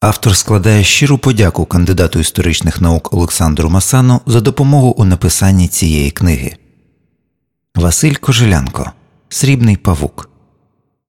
Автор складає щиру подяку кандидату історичних наук Олександру Масану за допомогу у написанні цієї книги. Василь Кожелянко Срібний павук